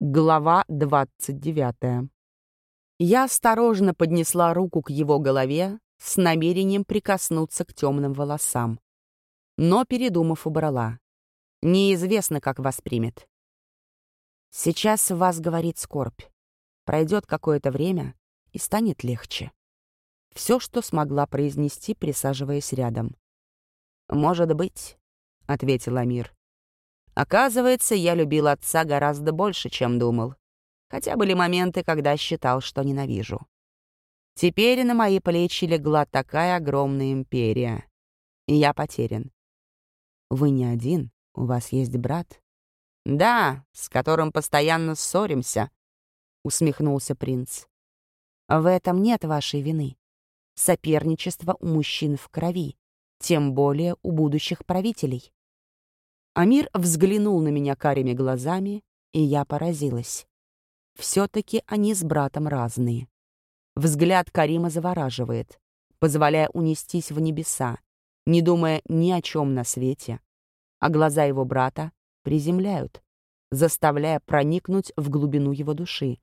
Глава 29. Я осторожно поднесла руку к его голове с намерением прикоснуться к темным волосам. Но, передумав, убрала. Неизвестно, как воспримет. Сейчас в вас говорит скорбь. Пройдет какое-то время, и станет легче. Все, что смогла произнести, присаживаясь рядом. «Может быть», — ответил Амир. Оказывается, я любил отца гораздо больше, чем думал. Хотя были моменты, когда считал, что ненавижу. Теперь на мои плечи легла такая огромная империя. И я потерян. Вы не один, у вас есть брат. Да, с которым постоянно ссоримся, усмехнулся принц. В этом нет вашей вины. Соперничество у мужчин в крови, тем более у будущих правителей. Амир взглянул на меня карими глазами, и я поразилась. Все-таки они с братом разные. Взгляд Карима завораживает, позволяя унестись в небеса, не думая ни о чем на свете, а глаза его брата приземляют, заставляя проникнуть в глубину его души,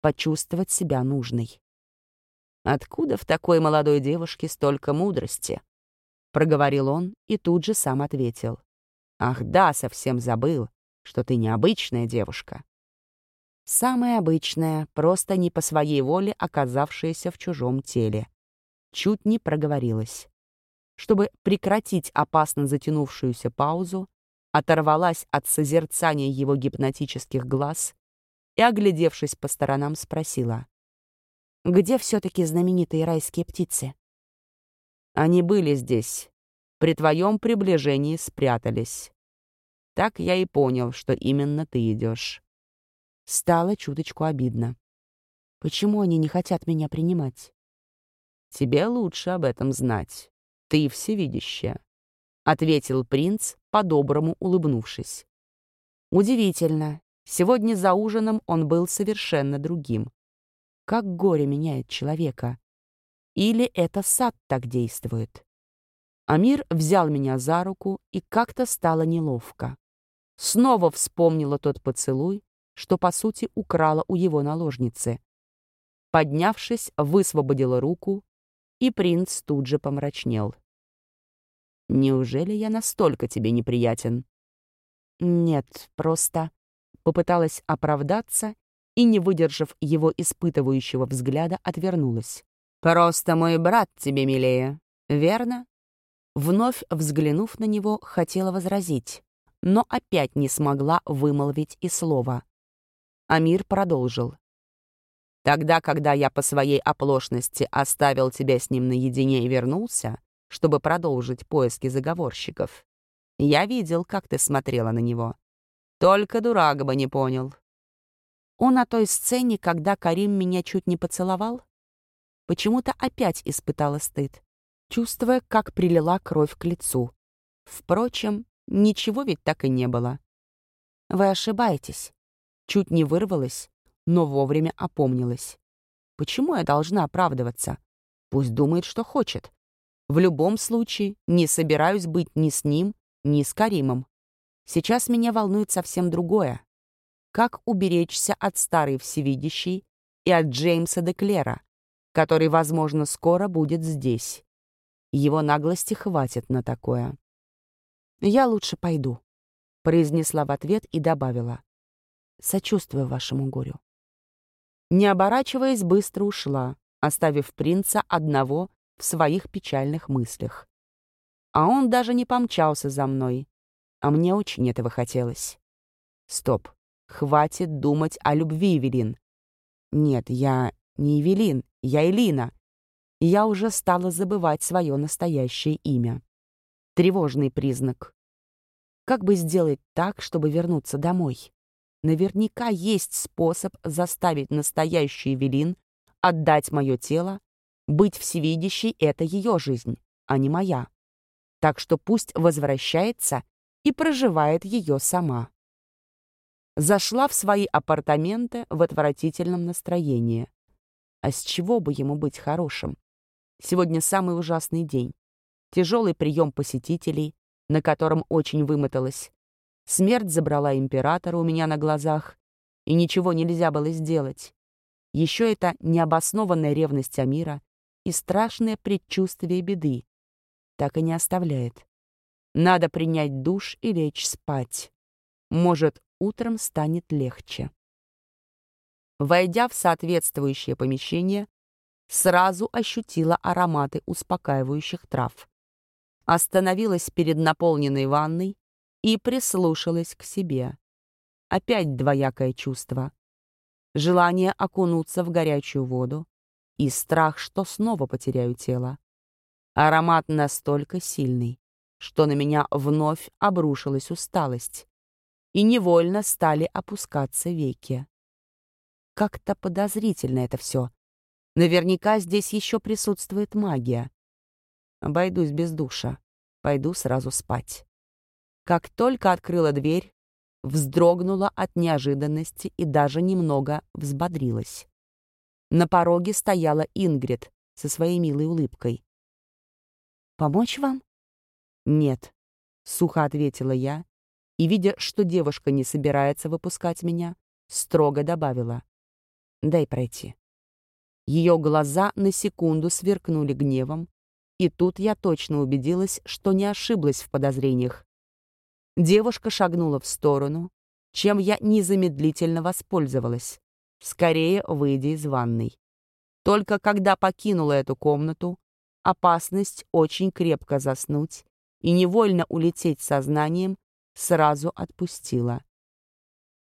почувствовать себя нужной. «Откуда в такой молодой девушке столько мудрости?» — проговорил он и тут же сам ответил. Ах да, совсем забыл, что ты необычная девушка. Самая обычная, просто не по своей воле оказавшаяся в чужом теле. Чуть не проговорилась. Чтобы прекратить опасно затянувшуюся паузу, оторвалась от созерцания его гипнотических глаз и, оглядевшись по сторонам, спросила. «Где все-таки знаменитые райские птицы?» «Они были здесь, при твоем приближении спрятались. Так я и понял, что именно ты идешь. Стало чуточку обидно. Почему они не хотят меня принимать? Тебе лучше об этом знать. Ты всевидящая, — ответил принц, по-доброму улыбнувшись. Удивительно. Сегодня за ужином он был совершенно другим. Как горе меняет человека. Или это сад так действует? Амир взял меня за руку, и как-то стало неловко. Снова вспомнила тот поцелуй, что, по сути, украла у его наложницы. Поднявшись, высвободила руку, и принц тут же помрачнел. «Неужели я настолько тебе неприятен?» «Нет, просто...» Попыталась оправдаться и, не выдержав его испытывающего взгляда, отвернулась. «Просто мой брат тебе милее, верно?» Вновь взглянув на него, хотела возразить, но опять не смогла вымолвить и слова. Амир продолжил. «Тогда, когда я по своей оплошности оставил тебя с ним наедине и вернулся, чтобы продолжить поиски заговорщиков, я видел, как ты смотрела на него. Только дурак бы не понял». Он на той сцене, когда Карим меня чуть не поцеловал? Почему-то опять испытала стыд чувствуя, как прилила кровь к лицу. Впрочем, ничего ведь так и не было. «Вы ошибаетесь». Чуть не вырвалась, но вовремя опомнилась. «Почему я должна оправдываться? Пусть думает, что хочет. В любом случае, не собираюсь быть ни с ним, ни с Каримом. Сейчас меня волнует совсем другое. Как уберечься от старой всевидящей и от Джеймса Деклера, который, возможно, скоро будет здесь. Его наглости хватит на такое. «Я лучше пойду», — произнесла в ответ и добавила. «Сочувствую вашему горю». Не оборачиваясь, быстро ушла, оставив принца одного в своих печальных мыслях. А он даже не помчался за мной, а мне очень этого хотелось. Стоп, хватит думать о любви, Эвелин. Нет, я не Эвелин, я Элина я уже стала забывать свое настоящее имя. Тревожный признак. Как бы сделать так, чтобы вернуться домой? Наверняка есть способ заставить настоящий Эвелин отдать мое тело. Быть всевидящей — это ее жизнь, а не моя. Так что пусть возвращается и проживает ее сама. Зашла в свои апартаменты в отвратительном настроении. А с чего бы ему быть хорошим? Сегодня самый ужасный день. Тяжелый прием посетителей, на котором очень вымоталась. Смерть забрала императора у меня на глазах. и ничего нельзя было сделать. Еще это необоснованная ревность Амира и страшное предчувствие беды. Так и не оставляет. Надо принять душ и лечь спать. Может, утром станет легче. Войдя в соответствующее помещение, сразу ощутила ароматы успокаивающих трав. Остановилась перед наполненной ванной и прислушалась к себе. Опять двоякое чувство. Желание окунуться в горячую воду и страх, что снова потеряю тело. Аромат настолько сильный, что на меня вновь обрушилась усталость, и невольно стали опускаться веки. Как-то подозрительно это все. Наверняка здесь еще присутствует магия. Обойдусь без душа. Пойду сразу спать. Как только открыла дверь, вздрогнула от неожиданности и даже немного взбодрилась. На пороге стояла Ингрид со своей милой улыбкой. «Помочь вам?» «Нет», — сухо ответила я, и, видя, что девушка не собирается выпускать меня, строго добавила. «Дай пройти». Ее глаза на секунду сверкнули гневом, и тут я точно убедилась, что не ошиблась в подозрениях. Девушка шагнула в сторону, чем я незамедлительно воспользовалась, скорее выйдя из ванной. Только когда покинула эту комнату, опасность очень крепко заснуть и невольно улететь сознанием сразу отпустила.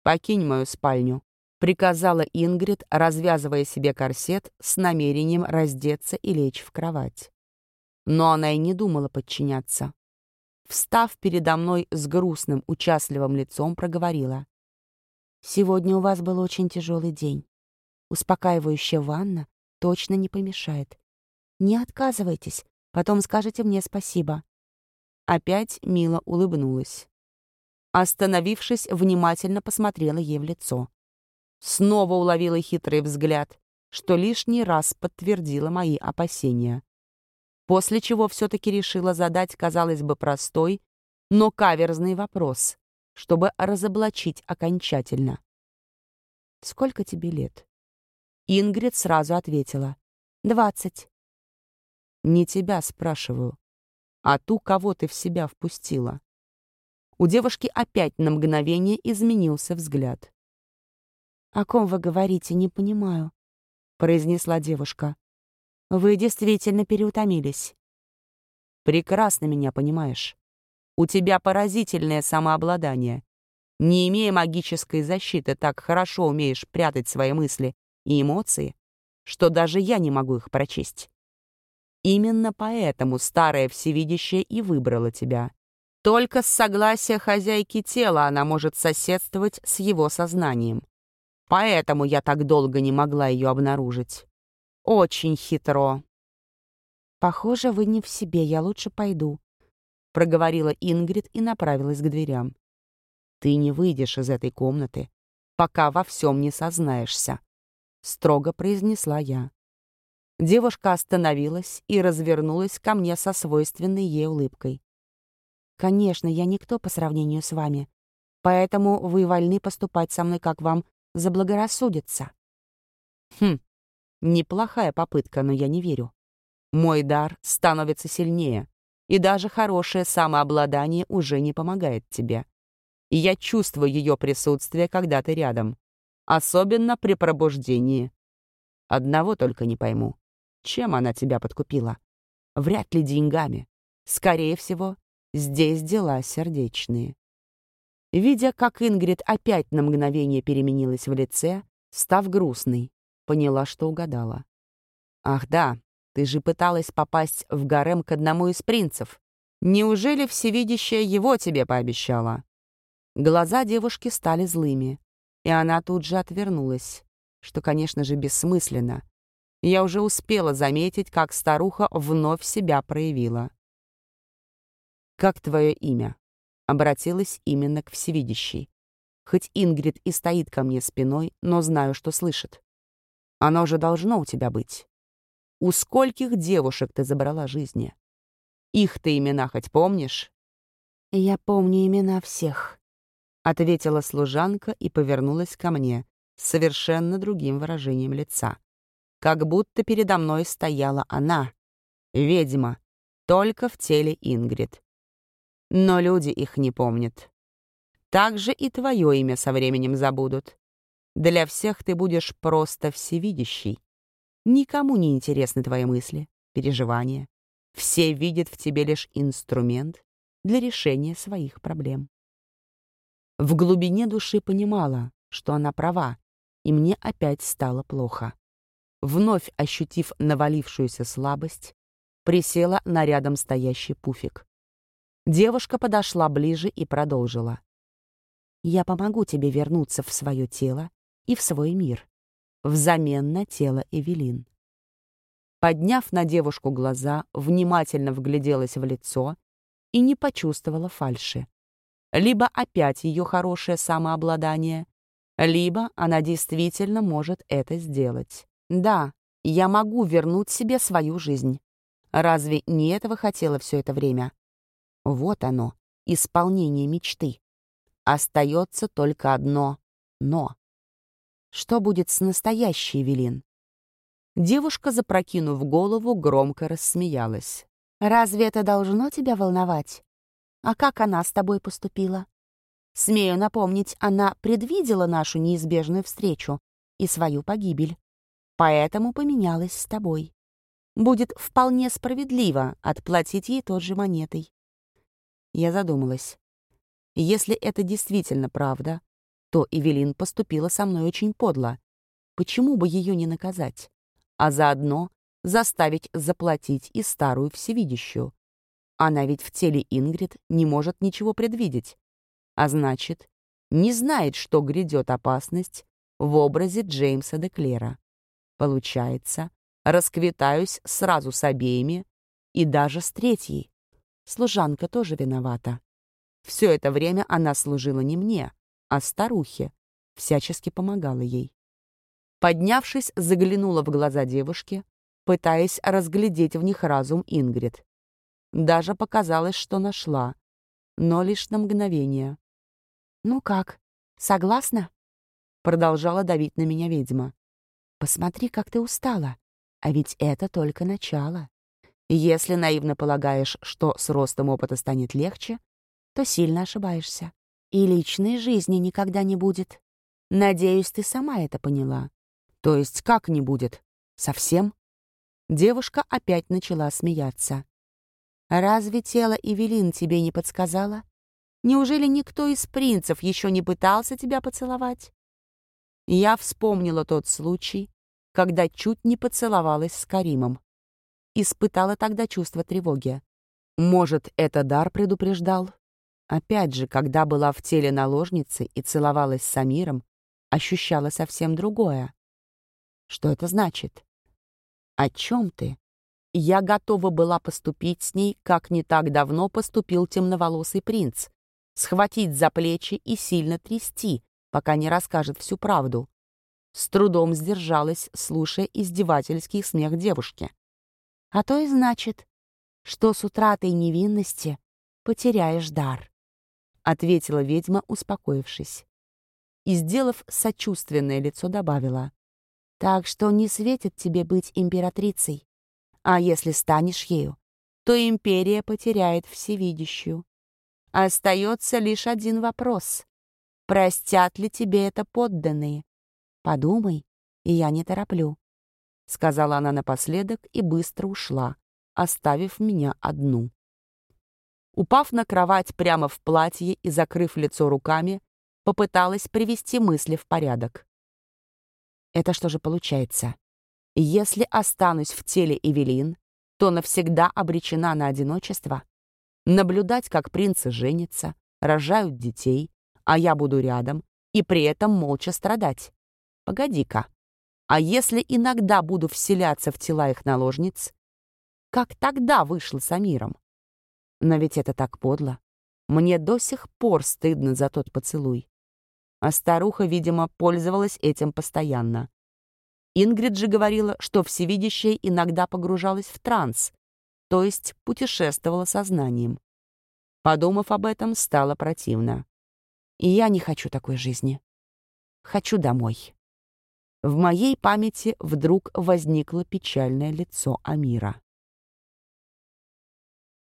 «Покинь мою спальню», — приказала Ингрид, развязывая себе корсет с намерением раздеться и лечь в кровать. Но она и не думала подчиняться. Встав передо мной с грустным, участливым лицом, проговорила. «Сегодня у вас был очень тяжелый день. Успокаивающая ванна точно не помешает. Не отказывайтесь, потом скажете мне спасибо». Опять мило улыбнулась. Остановившись, внимательно посмотрела ей в лицо. Снова уловила хитрый взгляд, что лишний раз подтвердило мои опасения. После чего все-таки решила задать, казалось бы, простой, но каверзный вопрос, чтобы разоблачить окончательно. «Сколько тебе лет?» Ингрид сразу ответила. «Двадцать». «Не тебя спрашиваю, а ту, кого ты в себя впустила». У девушки опять на мгновение изменился взгляд. «О ком вы говорите, не понимаю», — произнесла девушка. «Вы действительно переутомились». «Прекрасно меня понимаешь. У тебя поразительное самообладание. Не имея магической защиты, так хорошо умеешь прятать свои мысли и эмоции, что даже я не могу их прочесть. Именно поэтому старая всевидящая и выбрала тебя. Только с согласия хозяйки тела она может соседствовать с его сознанием. Поэтому я так долго не могла ее обнаружить. Очень хитро. «Похоже, вы не в себе, я лучше пойду», — проговорила Ингрид и направилась к дверям. «Ты не выйдешь из этой комнаты, пока во всем не сознаешься», — строго произнесла я. Девушка остановилась и развернулась ко мне со свойственной ей улыбкой. «Конечно, я никто по сравнению с вами, поэтому вы вольны поступать со мной, как вам заблагорассудится. Хм, неплохая попытка, но я не верю. Мой дар становится сильнее, и даже хорошее самообладание уже не помогает тебе. Я чувствую ее присутствие, когда ты рядом. Особенно при пробуждении. Одного только не пойму. Чем она тебя подкупила? Вряд ли деньгами. Скорее всего, здесь дела сердечные. Видя, как Ингрид опять на мгновение переменилась в лице, став грустной, поняла, что угадала. «Ах да, ты же пыталась попасть в гарем к одному из принцев. Неужели всевидящая его тебе пообещала?» Глаза девушки стали злыми, и она тут же отвернулась, что, конечно же, бессмысленно. Я уже успела заметить, как старуха вновь себя проявила. «Как твое имя?» Обратилась именно к всевидящей. Хоть Ингрид и стоит ко мне спиной, но знаю, что слышит. Оно же должно у тебя быть. У скольких девушек ты забрала жизни? Их ты имена хоть помнишь? Я помню имена всех. — ответила служанка и повернулась ко мне с совершенно другим выражением лица. Как будто передо мной стояла она, ведьма, только в теле Ингрид. Но люди их не помнят. Так же и твое имя со временем забудут. Для всех ты будешь просто всевидящий. Никому не интересны твои мысли, переживания. Все видят в тебе лишь инструмент для решения своих проблем. В глубине души понимала, что она права, и мне опять стало плохо. Вновь ощутив навалившуюся слабость, присела на рядом стоящий пуфик. Девушка подошла ближе и продолжила. «Я помогу тебе вернуться в свое тело и в свой мир, взамен на тело Эвелин». Подняв на девушку глаза, внимательно вгляделась в лицо и не почувствовала фальши. Либо опять ее хорошее самообладание, либо она действительно может это сделать. Да, я могу вернуть себе свою жизнь. Разве не этого хотела все это время? Вот оно, исполнение мечты. Остается только одно «но». Что будет с настоящей Велин? Девушка, запрокинув голову, громко рассмеялась. «Разве это должно тебя волновать? А как она с тобой поступила? Смею напомнить, она предвидела нашу неизбежную встречу и свою погибель, поэтому поменялась с тобой. Будет вполне справедливо отплатить ей тот же монетой. Я задумалась. Если это действительно правда, то Эвелин поступила со мной очень подло. Почему бы ее не наказать? А заодно заставить заплатить и старую всевидящую. Она ведь в теле Ингрид не может ничего предвидеть. А значит, не знает, что грядет опасность в образе Джеймса Деклера. Получается, расквитаюсь сразу с обеими и даже с третьей. Служанка тоже виновата. Все это время она служила не мне, а старухе, всячески помогала ей. Поднявшись, заглянула в глаза девушки, пытаясь разглядеть в них разум Ингрид. Даже показалось, что нашла, но лишь на мгновение. «Ну как, согласна?» Продолжала давить на меня ведьма. «Посмотри, как ты устала. А ведь это только начало. Если наивно полагаешь, что с ростом опыта станет легче, то сильно ошибаешься. И личной жизни никогда не будет. Надеюсь, ты сама это поняла. То есть как не будет? Совсем?» Девушка опять начала смеяться. Разве тело Эвелин тебе не подсказало? Неужели никто из принцев еще не пытался тебя поцеловать? Я вспомнила тот случай, когда чуть не поцеловалась с Каримом. Испытала тогда чувство тревоги. Может, это дар предупреждал? Опять же, когда была в теле наложницы и целовалась с Амиром, ощущала совсем другое. Что это значит? О чем ты? Я готова была поступить с ней, как не так давно поступил темноволосый принц. Схватить за плечи и сильно трясти, пока не расскажет всю правду. С трудом сдержалась, слушая издевательский смех девушки. «А то и значит, что с утратой невинности потеряешь дар», — ответила ведьма, успокоившись. И, сделав сочувственное лицо, добавила. «Так что не светит тебе быть императрицей. А если станешь ею, то империя потеряет всевидящую. Остается лишь один вопрос. Простят ли тебе это подданные? Подумай, и я не тороплю. Сказала она напоследок и быстро ушла, оставив меня одну. Упав на кровать прямо в платье и закрыв лицо руками, попыталась привести мысли в порядок. Это что же получается? Если останусь в теле Эвелин, то навсегда обречена на одиночество. Наблюдать, как принцы женятся, рожают детей, а я буду рядом, и при этом молча страдать. Погоди-ка, а если иногда буду вселяться в тела их наложниц? Как тогда вышло с Амиром? Но ведь это так подло. Мне до сих пор стыдно за тот поцелуй. А старуха, видимо, пользовалась этим постоянно. Ингрид же говорила, что всевидящая иногда погружалась в транс, то есть путешествовала сознанием. Подумав об этом, стало противно. И я не хочу такой жизни. Хочу домой. В моей памяти вдруг возникло печальное лицо Амира.